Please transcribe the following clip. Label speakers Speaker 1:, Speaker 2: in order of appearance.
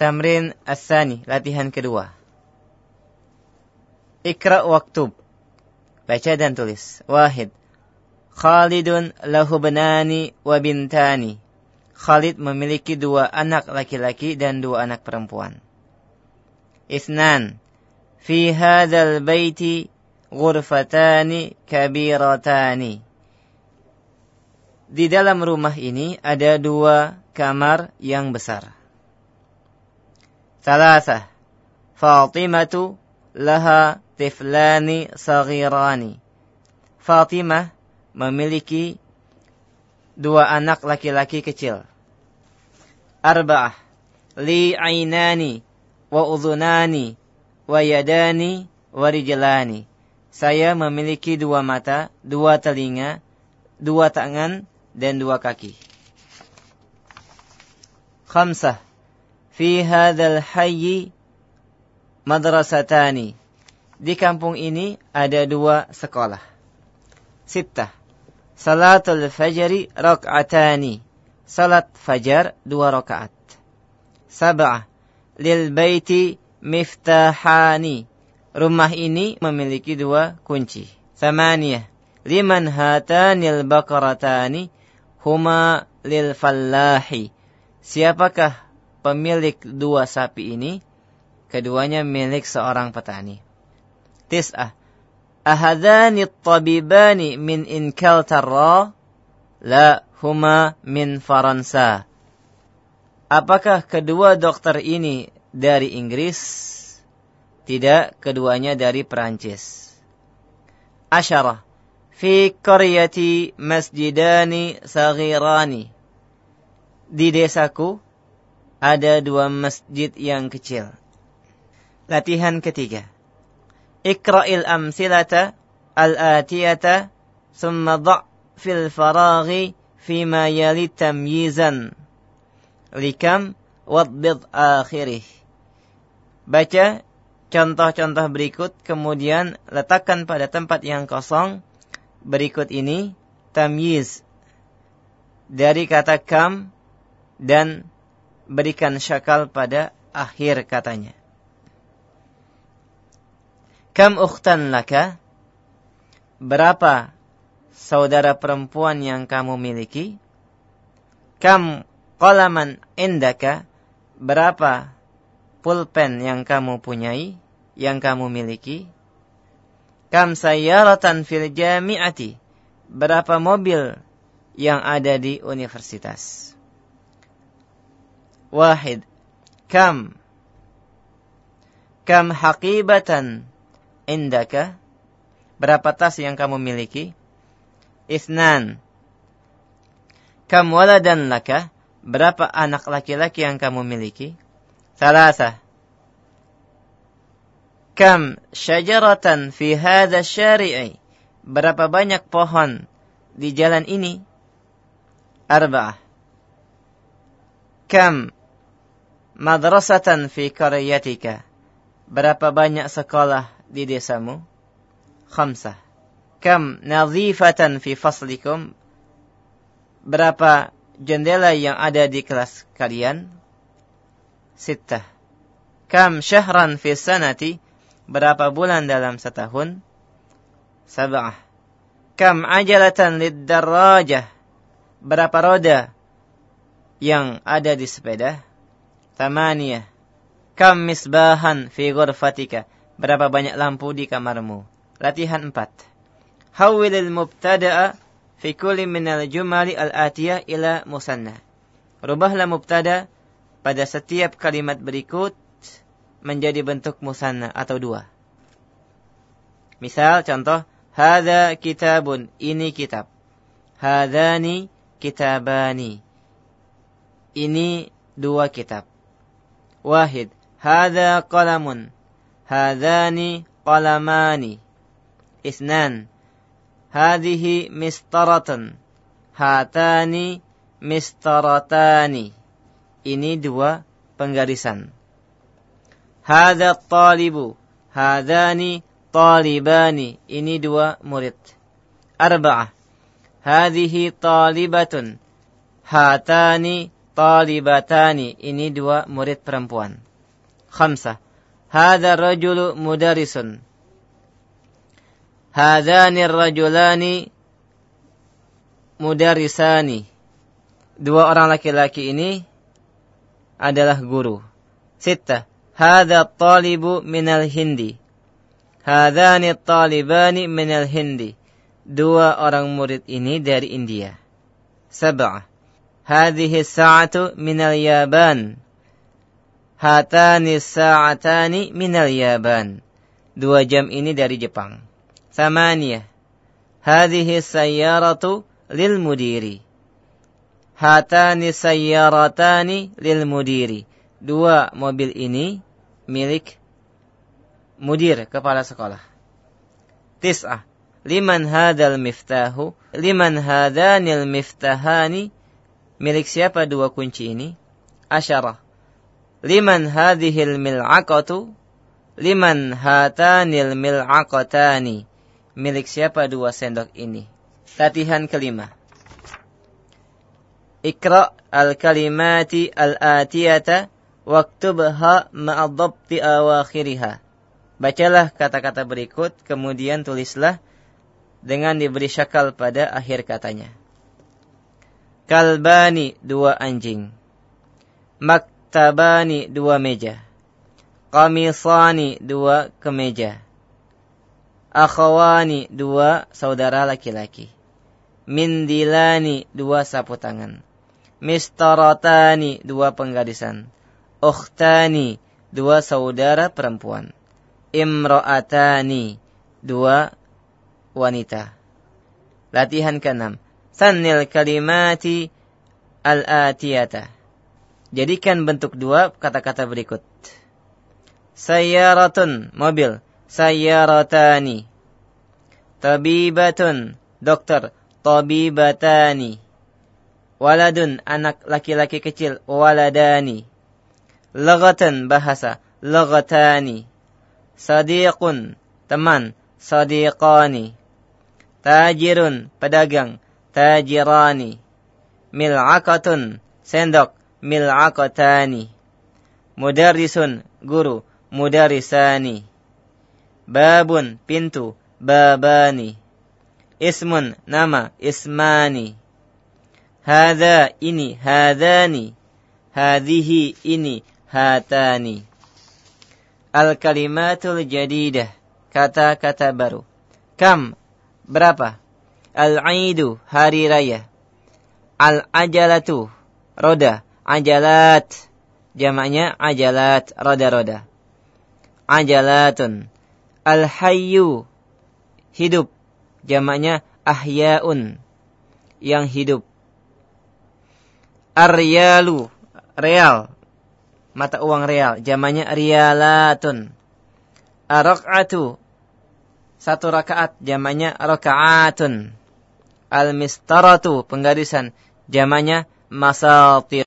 Speaker 1: Tamrin Asani, latihan kedua. Ikra waktub. Baca dan tulis. Wahid. Khalidun lahu benani wa bintani. Khalid memiliki dua anak laki-laki dan dua anak perempuan. Isnan. Fi hadzal baiti ghurfatani kabiratani. Di dalam rumah ini ada dua kamar yang besar. ثلاثة فاطمة لها tiflani saghirani. Fatimah memiliki dua anak laki-laki kecil. Arba'ah. Li ainani wa udhunani wa yadani wa rijlani. Saya memiliki dua mata, dua telinga, dua tangan, dan dua kaki. Khamsah fi hadzal hayyi madrasatani. Di kampung ini ada dua sekolah. Sittah. Salatul fajri rak'atani. Salat fajar dua rakaat. Sab'ah. Lil baiti miftahani. Rumah ini memiliki dua kunci. Samaniyah. Liman hatanil bakaratani huma lil fallahi. Siapakah pemilik dua sapi ini, keduanya milik seorang petani. Tis'ah. Ahadani tabibani min inkal tarra? La huma min Faransa. Apakah kedua dokter ini dari Inggris? Tidak, keduanya dari Perancis. Asyarah. Fi qaryati masjidani saghirani. Di desaku ada dua masjid yang kecil. Latihan ketiga. Ikra'il amsilata al-atiyata summa dha' fil faraghi fima yali tamyizan. Likam wadbid akhirih. Baca contoh-contoh berikut kemudian letakkan pada tempat yang kosong berikut ini tamyiz dari kata kam dan berikan syakal pada akhir katanya. Kam ukhtan laka? Berapa saudara perempuan yang kamu miliki? Kam qalaman indaka? Berapa pulpen yang kamu punyai, yang kamu miliki? Kam sayyaratan fil jami'ati? Berapa mobil yang ada di universitas? Wahid. Kam. Kam haqibatan indaka. Berapa tas yang kamu miliki? Isnan. Kam waladan laka. Berapa anak laki-laki yang kamu miliki? Salasa. Kam syajaratan fi hadha syari'i. Berapa banyak pohon di jalan ini? Arba'ah. Kam madrasatan fi qaryatika. Berapa banyak sekolah di desamu? Khamsah. Kam nadhifatan fi faslikum? Berapa jendela yang ada di kelas kalian? Sittah. Kam syahran fi sanati? Berapa bulan dalam setahun? Sab'ah. Kam ajalatan lid darajah? Berapa roda yang ada di sepeda? Tamaniyah. Kam misbahan fi ghurfatika. Berapa banyak lampu di kamarmu? Latihan 4. Hawwilil mubtada'a fi kulli minal jumali al-atiyah ila musanna. Rubahlah mubtada pada setiap kalimat berikut menjadi bentuk musanna atau dua. Misal contoh, Hada kitabun, ini kitab. Hadani kitabani. Ini dua kitab. Wahid. Hada qalamun. Hadani qalamani. Isnan. Hadihi mistaratan. Hatani mistaratani. Ini dua penggarisan. Hada talibu. Hadani talibani. Ini dua murid. أربعة, Hadihi talibatun. Hatani talibatani. Ini dua murid perempuan. Khamsah. Hada rajulu mudarisun. Hadani rajulani mudarisani. Dua orang laki-laki ini adalah guru. Sitta. Hada talibu minal hindi. Hadani talibani minal hindi. Dua orang murid ini dari India. Sab'ah. Hadhihi sa'atu minal Yaban. Hatani sa'atani minal Yaban. Dua jam ini dari Jepang. Samaniyah. Hadhihi sayyaratu lil mudiri. Hatani sayyaratani lil mudiri. Dua mobil ini milik mudir kepala sekolah. Tis'ah. Liman hadal miftahu? Liman hadanil miftahani? Milik siapa dua kunci ini? Asyarah. Liman hadihil mil'aqatu? Liman hatanil mil'aqatani? Milik siapa dua sendok ini? Latihan kelima. Ikra al-kalimati al-atiyata waktubha ma'adabti awakhiriha. Bacalah kata-kata berikut, kemudian tulislah dengan diberi syakal pada akhir katanya. Kalbani dua anjing. Maktabani dua meja. Kamisani dua kemeja. Akhawani dua saudara laki-laki. Mindilani dua sapu tangan. Mistaratani dua penggadisan. Ukhtani dua saudara perempuan. Imro'atani dua wanita. Latihan keenam Sanil kalimati al-atiyata. Jadikan bentuk dua kata-kata berikut. Sayyaratun, mobil. Sayyaratani. Tabibatun, dokter. Tabibatani. Waladun, anak laki-laki kecil. Waladani. Lagatan, bahasa. Lagatani. Sadiqun, teman. Sadiqani. Tajirun, pedagang tajirani. Mil'akatun, sendok, mil'akatani. Mudarrisun, guru, mudarisani. Babun, pintu, babani. Ismun, nama, ismani. Hada, ini, hadani. Hadihi, ini, hatani. Al-kalimatul jadidah, kata-kata baru. Kam, berapa? Al-Aidu, hari raya. Al-Ajalatu, roda. Ajalat, jamaknya ajalat, roda-roda. Ajalatun. Al-Hayyu, hidup. Jamaknya ahyaun, yang hidup. Aryalu, real. Mata uang real. Jamaknya rialatun. Arak'atu, satu rakaat. Jamaknya rakaatun. Al-mistaratu, penggarisan. Jamanya masatir.